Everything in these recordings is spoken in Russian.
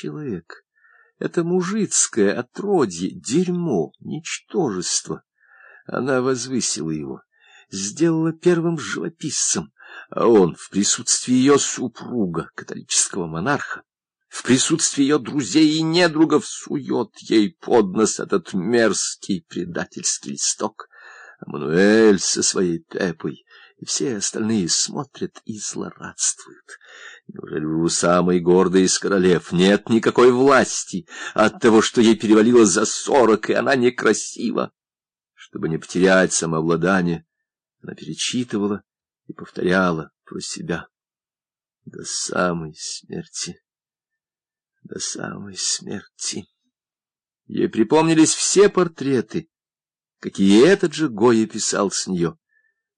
человек, это мужицкое отродье, дерьмо, ничтожество. Она возвысила его, сделала первым живописцем, а он в присутствии ее супруга, католического монарха, в присутствии ее друзей и недругов сует ей под нос этот мерзкий предательский листок. Мануэль со своей Пепой и все остальные смотрят и злорадствуют. Неужели у самой гордой из королев нет никакой власти от того, что ей перевалило за сорок, и она некрасива? Чтобы не потерять самообладание, она перечитывала и повторяла про себя до самой смерти до самой смерти. Ей припомнились все портреты, какие этот же Гоя писал с нее.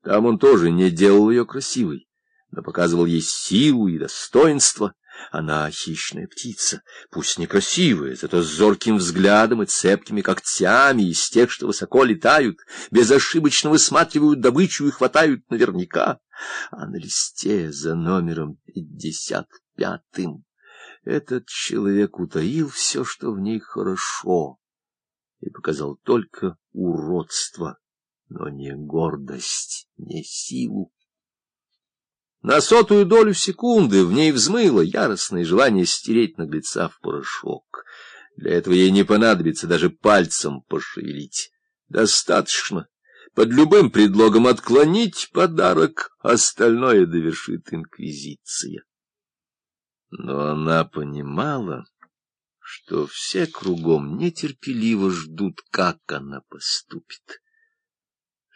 Там он тоже не делал ее красивой, но показывал ей силу и достоинство. Она хищная птица, пусть некрасивая, зато с зорким взглядом и цепкими когтями из тех, что высоко летают, безошибочно высматривают добычу и хватают наверняка. А на листе за номером пятьдесят пятым этот человек утаил все, что в ней хорошо, и показал только уродство, но не гордость, не силу. На сотую долю секунды в ней взмыло яростное желание стереть наглеца в порошок. Для этого ей не понадобится даже пальцем пошевелить. Достаточно под любым предлогом отклонить подарок, остальное довершит инквизиция. Но она понимала, что все кругом нетерпеливо ждут, как она поступит.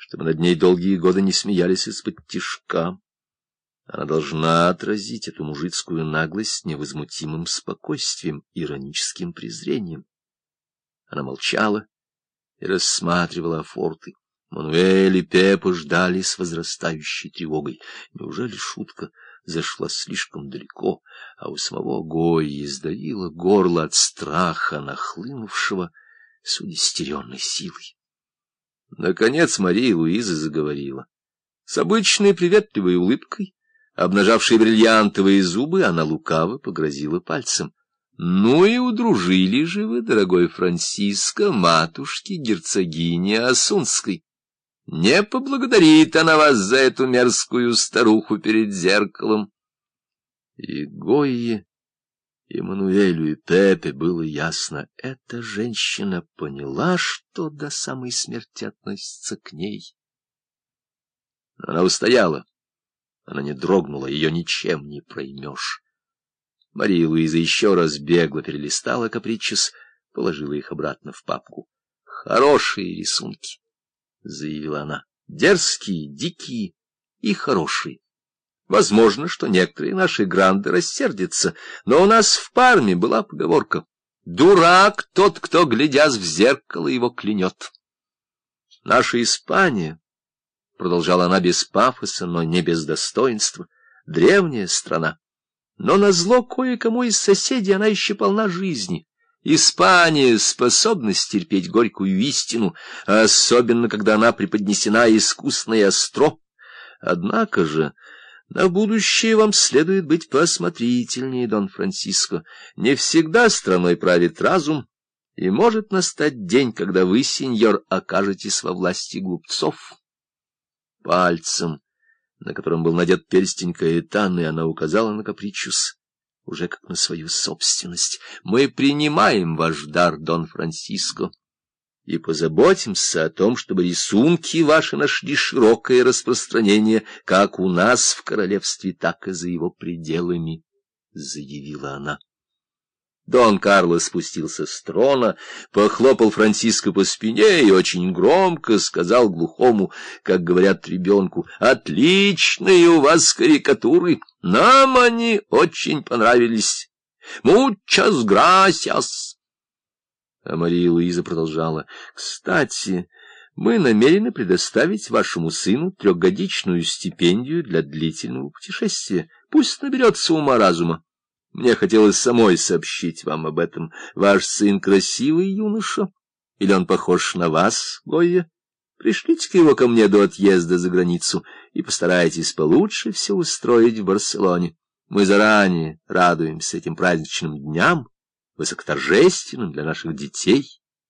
Чтобы над ней долгие годы не смеялись из-под тишка, она должна отразить эту мужицкую наглость невозмутимым спокойствием, ироническим презрением. Она молчала и рассматривала форты. Мануэль и Пепа ждали с возрастающей тревогой. Неужели шутка зашла слишком далеко, а у самого Гои издавило горло от страха, нахлынувшего с удестеренной силой? Наконец Мария Луиза заговорила. С обычной приветливой улыбкой, обнажавшей бриллиантовые зубы, она лукаво погрозила пальцем. — Ну и удружили же вы, дорогой Франциско, матушки герцогини Асунской. Не поблагодарит она вас за эту мерзкую старуху перед зеркалом. И Гойе, и Мануэлю, и Пепе было ясно, эта женщина поняла, что до самой смерти относится к ней. Она устояла, она не дрогнула, ее ничем не проймешь. Мария Луиза еще раз бегло перелистала капричес, положила их обратно в папку. Хорошие рисунки. — заявила она, — дерзкие, дикие и хорошие. Возможно, что некоторые наши гранды рассердятся, но у нас в Парме была поговорка «Дурак тот, кто, глядя в зеркало, его клянет». Наша Испания, — продолжала она без пафоса, но не без достоинства, — древняя страна, но назло кое-кому из соседей она еще полна жизни. Испания способна стерпеть горькую истину, особенно когда она преподнесена искусно и остро. Однако же на будущее вам следует быть посмотрительнее, Дон Франциско. Не всегда страной правит разум, и может настать день, когда вы, сеньор, окажетесь во власти глупцов. Пальцем, на котором был надет перстень Каэтаны, она указала на капричус уже как на свою собственность. Мы принимаем ваш дар, Дон Франциско, и позаботимся о том, чтобы рисунки ваши нашли широкое распространение как у нас в королевстве, так и за его пределами, — заявила она. Дон Карло спустился с трона, похлопал Франциско по спине и очень громко сказал глухому, как говорят ребенку, «Отличные у вас карикатуры! Нам они очень понравились! Muchas gracias!» А Мария Луиза продолжала, «Кстати, мы намерены предоставить вашему сыну трехгодичную стипендию для длительного путешествия. Пусть наберется ума-разума. Мне хотелось самой сообщить вам об этом. Ваш сын красивый юноша? Или он похож на вас, Гойя? Пришлите-ка его ко мне до отъезда за границу и постарайтесь получше все устроить в Барселоне. Мы заранее радуемся этим праздничным дням, высокоторжественным для наших детей.